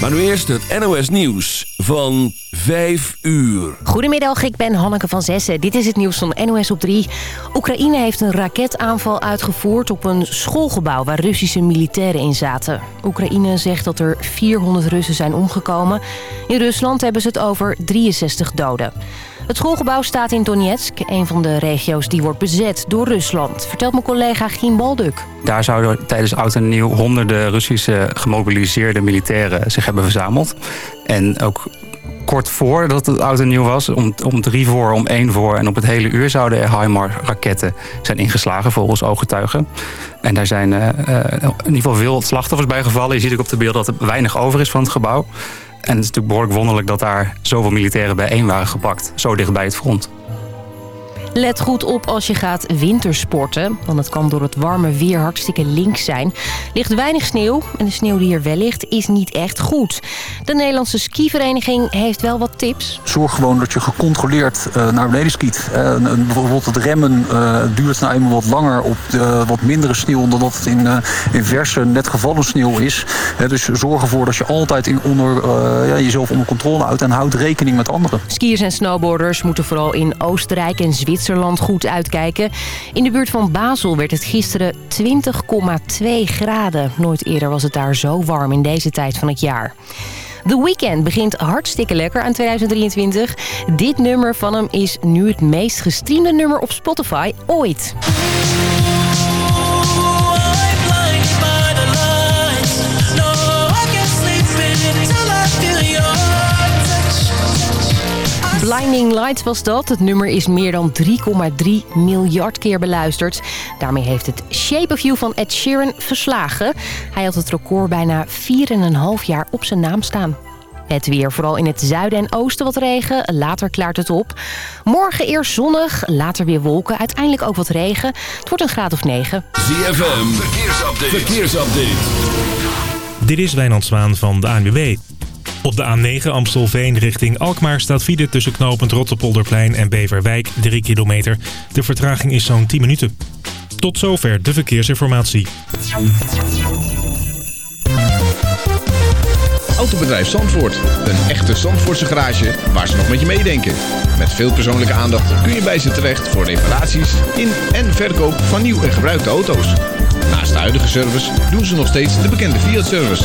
Maar nu eerst het NOS Nieuws van 5 uur. Goedemiddag, ik ben Hanneke van Zessen. Dit is het nieuws van NOS op 3. Oekraïne heeft een raketaanval uitgevoerd op een schoolgebouw... waar Russische militairen in zaten. Oekraïne zegt dat er 400 Russen zijn omgekomen. In Rusland hebben ze het over 63 doden. Het schoolgebouw staat in Donetsk, een van de regio's die wordt bezet door Rusland, vertelt mijn collega Gien Balduk. Daar zouden tijdens oud en nieuw honderden Russische gemobiliseerde militairen zich hebben verzameld. En ook kort voordat het oud en nieuw was, om, om drie voor, om één voor... en op het hele uur zouden er HIMARS-raketten zijn ingeslagen, volgens ooggetuigen. En daar zijn uh, in ieder geval veel slachtoffers bij gevallen. Je ziet ook op de beelden dat er weinig over is van het gebouw. En het is natuurlijk behoorlijk wonderlijk dat daar zoveel militairen bijeen waren gepakt. Zo dicht bij het front. Let goed op als je gaat wintersporten, want het kan door het warme weer hartstikke links zijn. Ligt weinig sneeuw en de sneeuw die er wel ligt is niet echt goed. De Nederlandse skivereniging heeft wel wat tips. Zorg gewoon dat je gecontroleerd uh, naar beneden skiet. Uh, bijvoorbeeld het remmen uh, duurt nou eenmaal wat langer op de, wat mindere sneeuw dan dat het in, in verse net gevallen sneeuw is. dus zorg ervoor dat je altijd in onder, ja, jezelf onder controle houdt en houd rekening met anderen. Skiers en snowboarders moeten vooral in Oostenrijk en Zwitserland Goed uitkijken. In de buurt van Basel werd het gisteren 20,2 graden. Nooit eerder was het daar zo warm in deze tijd van het jaar. The Weeknd begint hartstikke lekker aan 2023. Dit nummer van hem is nu het meest gestreamde nummer op Spotify ooit. Blinding Lights was dat. Het nummer is meer dan 3,3 miljard keer beluisterd. Daarmee heeft het Shape of You van Ed Sheeran verslagen. Hij had het record bijna 4,5 jaar op zijn naam staan. Het weer, vooral in het zuiden en oosten wat regen. Later klaart het op. Morgen eerst zonnig, later weer wolken. Uiteindelijk ook wat regen. Het wordt een graad of 9. ZFM, verkeersupdate. verkeersupdate. Dit is Wijnand Zwaan van de ANWB. Op de A9 Amstelveen richting Alkmaar staat file tussen knooppunt Rotterpolderplein en Beverwijk 3 kilometer. De vertraging is zo'n 10 minuten. Tot zover de verkeersinformatie. Autobedrijf Zandvoort. Een echte Zandvoortse garage waar ze nog met je meedenken. Met veel persoonlijke aandacht kun je bij ze terecht voor reparaties in en verkoop van nieuw en gebruikte auto's. Naast de huidige service doen ze nog steeds de bekende Fiat-service.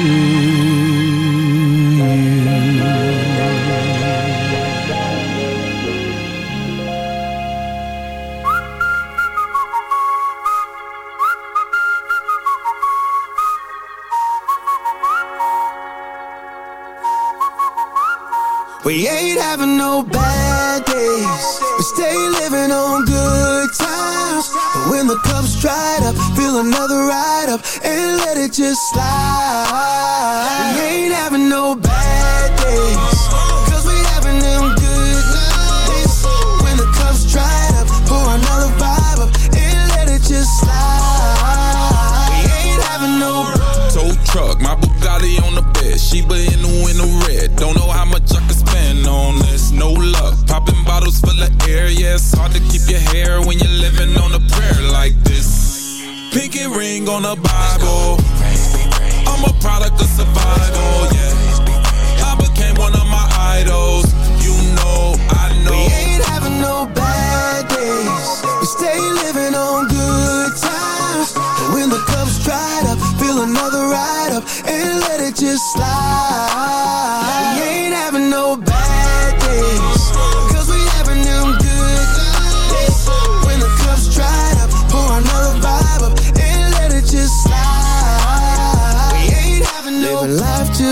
stay living on good times. But when the cup's dried up, fill another ride up and let it just slide. We ain't having no ring on the Bible. I'm a product of survival,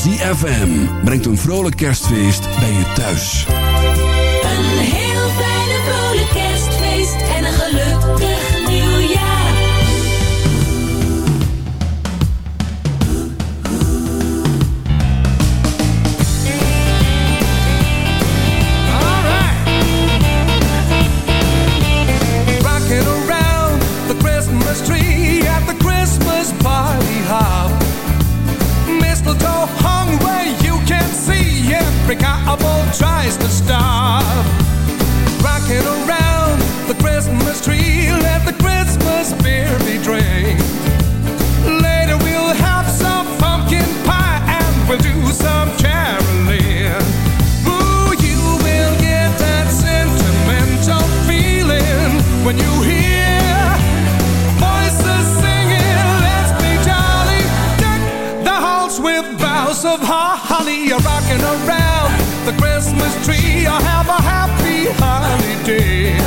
ZFM brengt een vrolijk kerstfeest bij je thuis. Een heel fijne vrolijk kerstfeest en een gelukkig nieuwjaar. Christmas tree at the Christmas party hop. Mistletoe every cowboy tries to stop. Rocking around the Christmas tree, let the Christmas beer be drained. Later we'll have some pumpkin pie and we'll do some caroling. Ooh, you will get that sentimental feeling when you hear the Christmas tree. I have a happy holiday.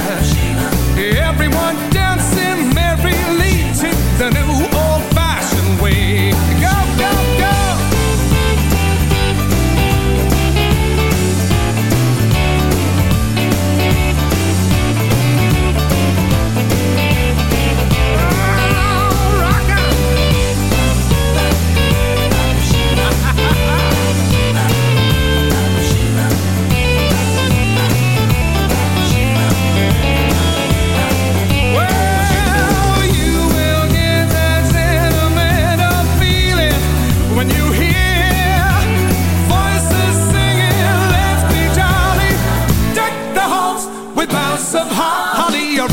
body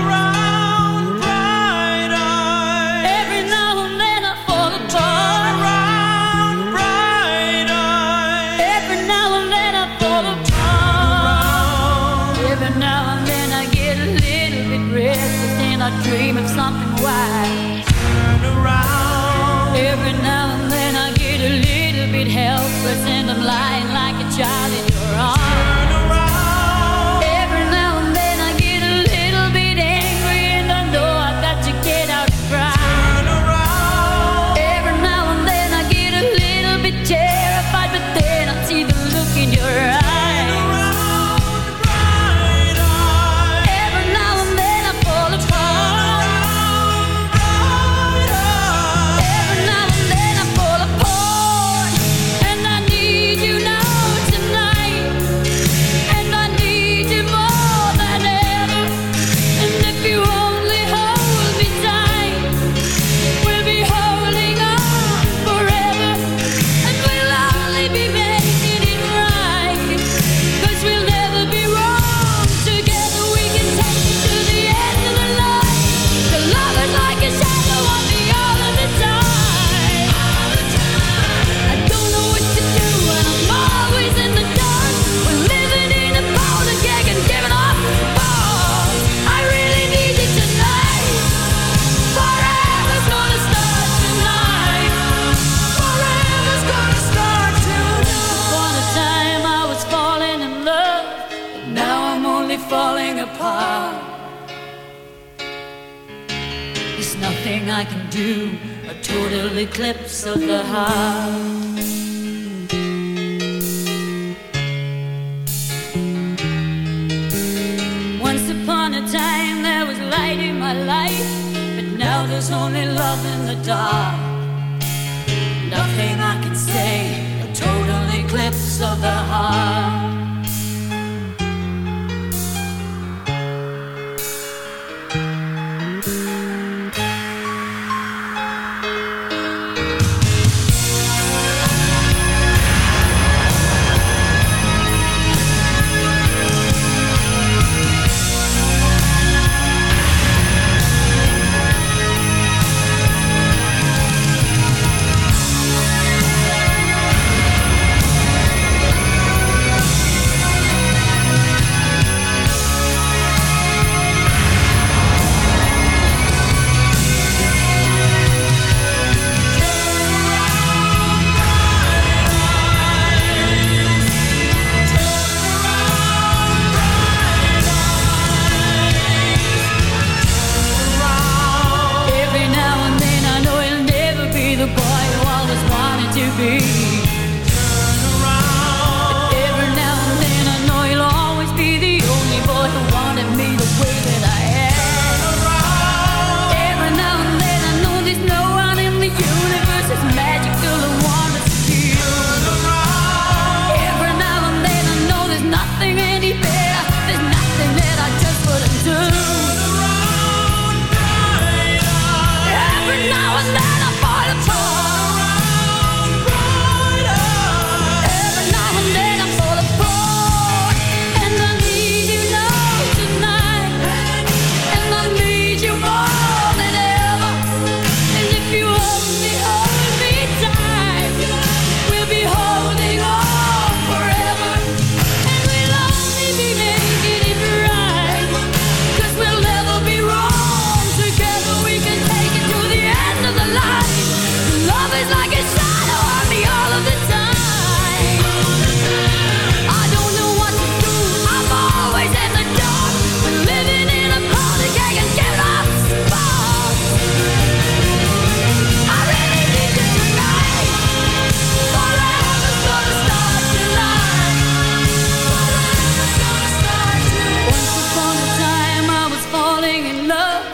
falling in love,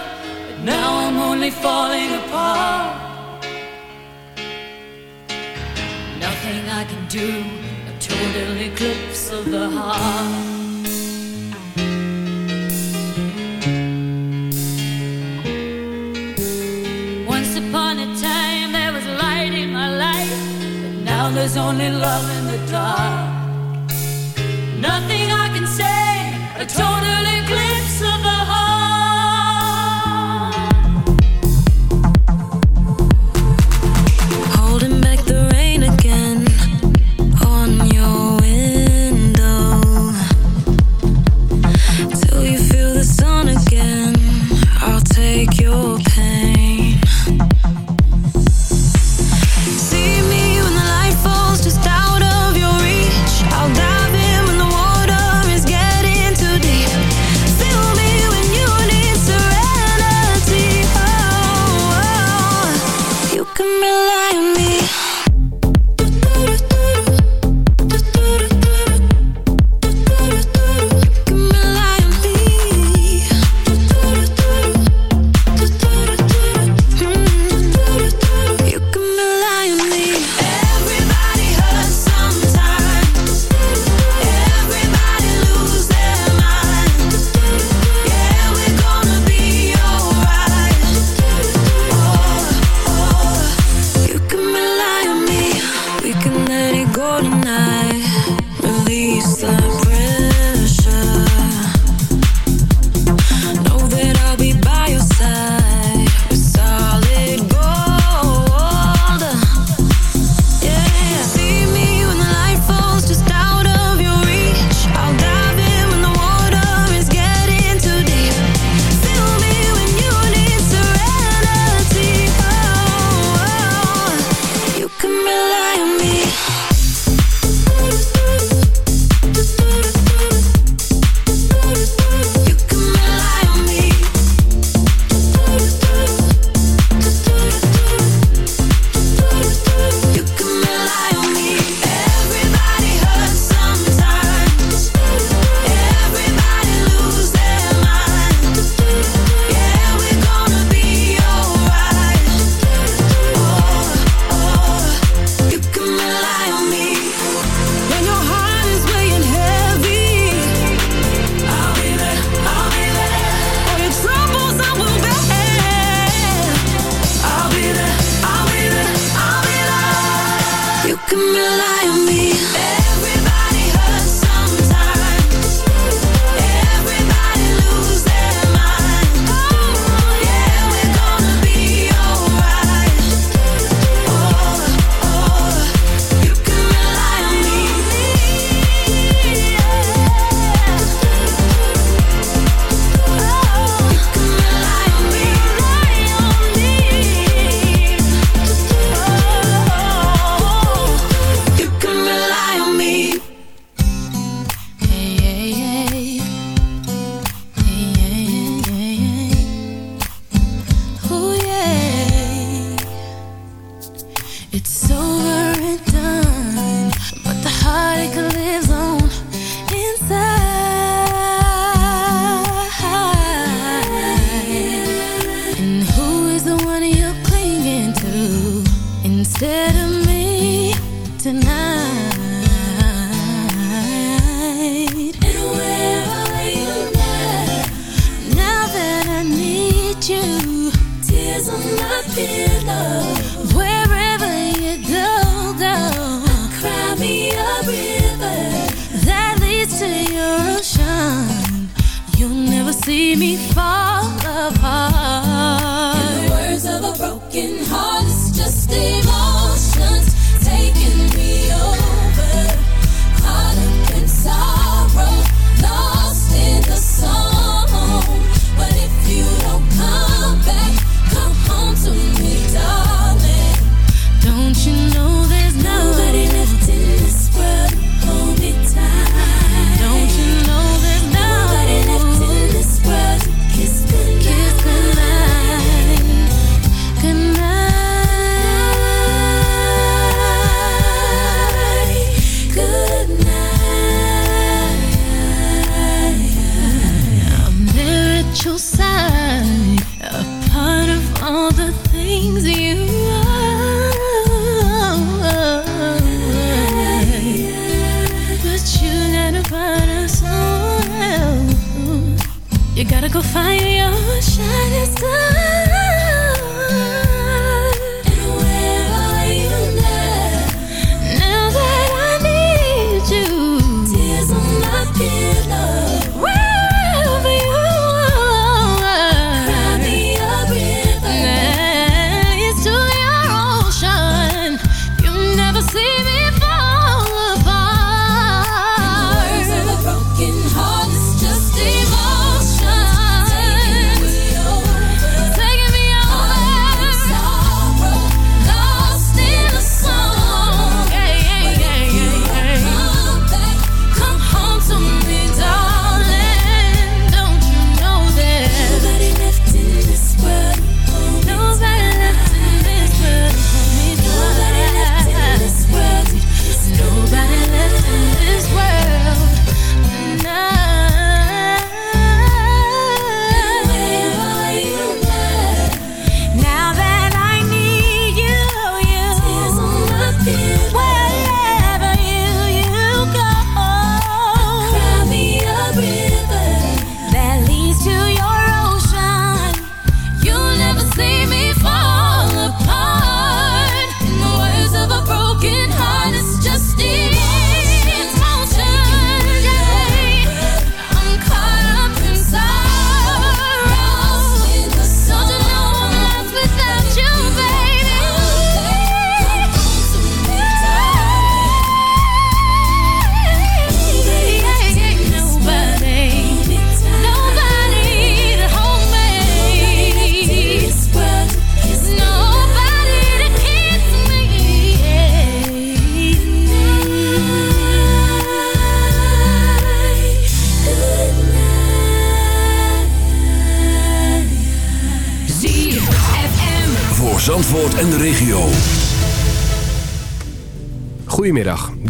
but now I'm only falling apart. Nothing I can do, a total eclipse of the heart. Once upon a time there was light in my life, but now there's only love in the dark. Nothing I can say, a total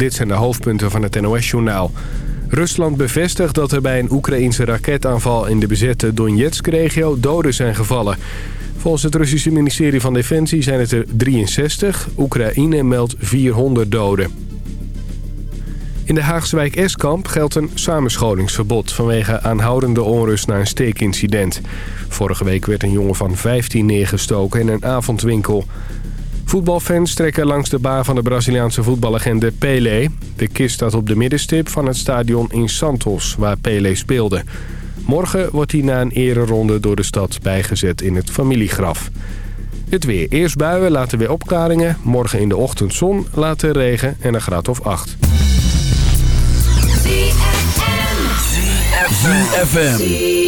dit zijn de hoofdpunten van het NOS-journaal. Rusland bevestigt dat er bij een Oekraïense raketaanval in de bezette Donetsk-regio doden zijn gevallen. Volgens het Russische ministerie van Defensie zijn het er 63. Oekraïne meldt 400 doden. In de Haagse wijk Eskamp geldt een samenscholingsverbod... vanwege aanhoudende onrust na een steekincident. Vorige week werd een jongen van 15 neergestoken in een avondwinkel. Voetbalfans trekken langs de baan van de Braziliaanse voetballegende Pelé. De kist staat op de middenstip van het stadion in Santos, waar Pelé speelde. Morgen wordt hij na een ereronde door de stad bijgezet in het familiegraf. Het weer. Eerst buien, later weer opklaringen. Morgen in de ochtend zon, later regen en een graad of 8. ZFM.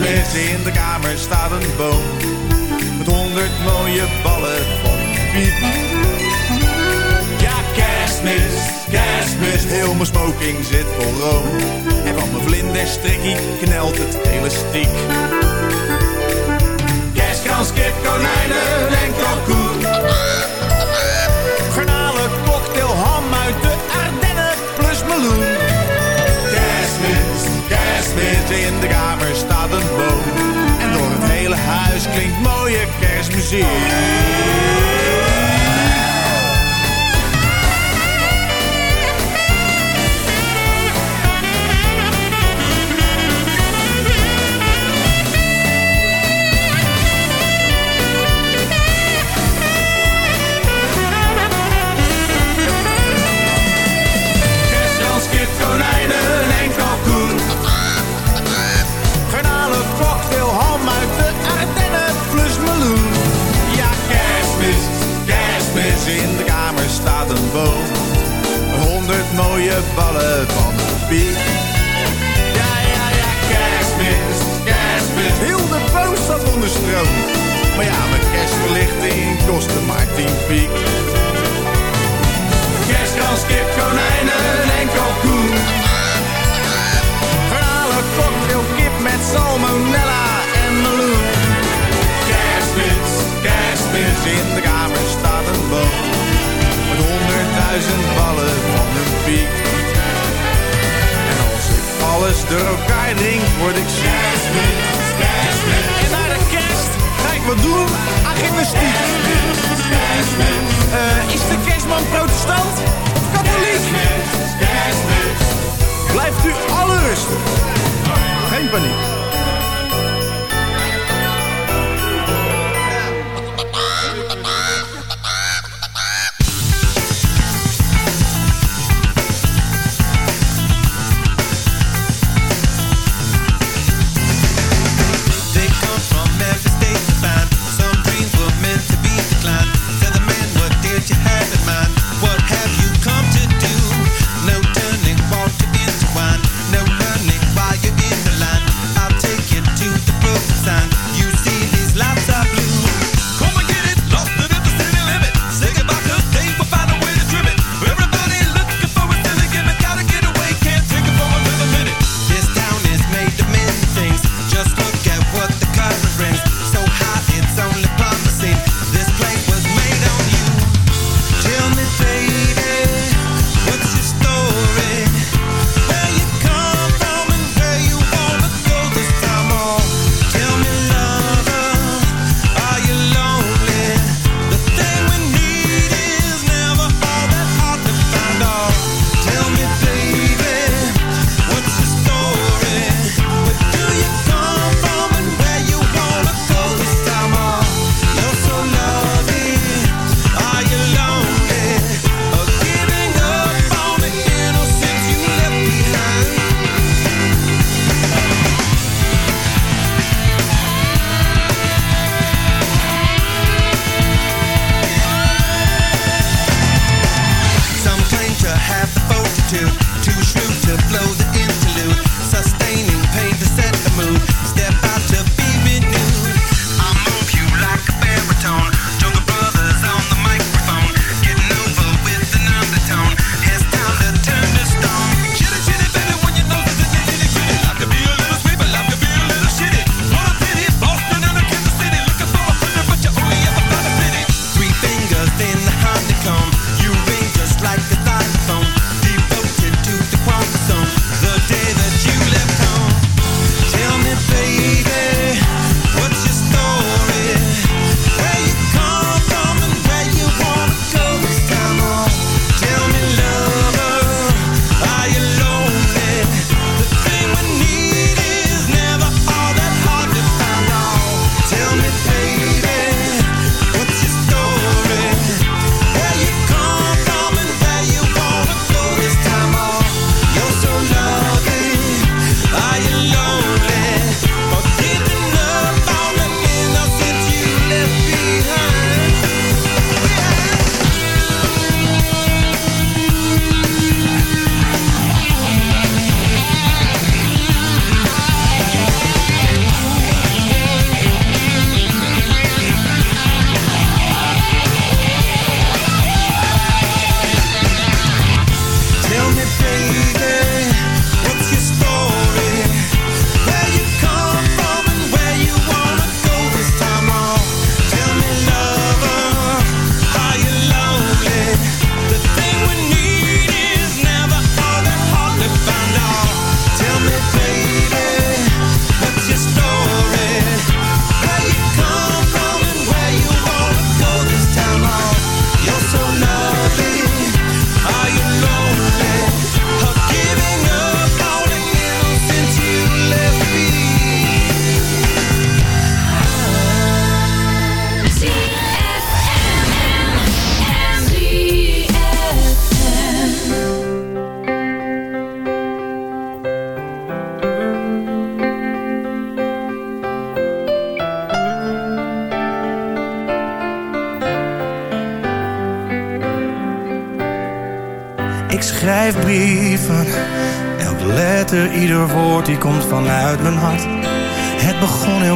In de kamer staat een boom. Met honderd mooie ballen van piep. Ja, kerstmis, kerstmis, heel mijn smoking zit vol room. En van mijn vlinderstrikkie knelt het elastiek. Kerstkans, kip, konijnen en kalkoen. Klinkt mooie kerstmuziek. Ballen van de piek. Ja, ja, ja, kerstmis, kerstmis. Heel de boom staat onder stroom. Maar ja, mijn kerstverlichting kostte maar 10 piek. Kerstkans, kip, konijnen en kalkoen. Verhalen, cocktail, kip met salmonella en meloen. Kerstmis, kerstmis, in de kamer staat een boom. Met honderdduizend ballen van een piek. Alles door elkaar drink, word ik ziek. En naar de kerst ga ik wat doen aan gymnastiek. Eh, is de kerstman protestant of katholiek? Blijft u alle rustig. Geen paniek.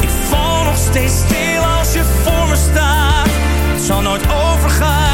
Ik val nog steeds stil als je voor me staat. Het zal nooit overgaan.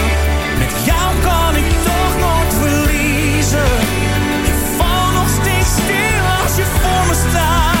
je